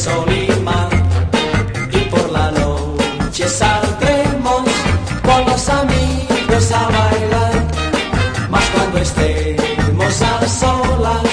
Solima y por la noche saldremos con los amigos a bailar, más cuando estemos a solas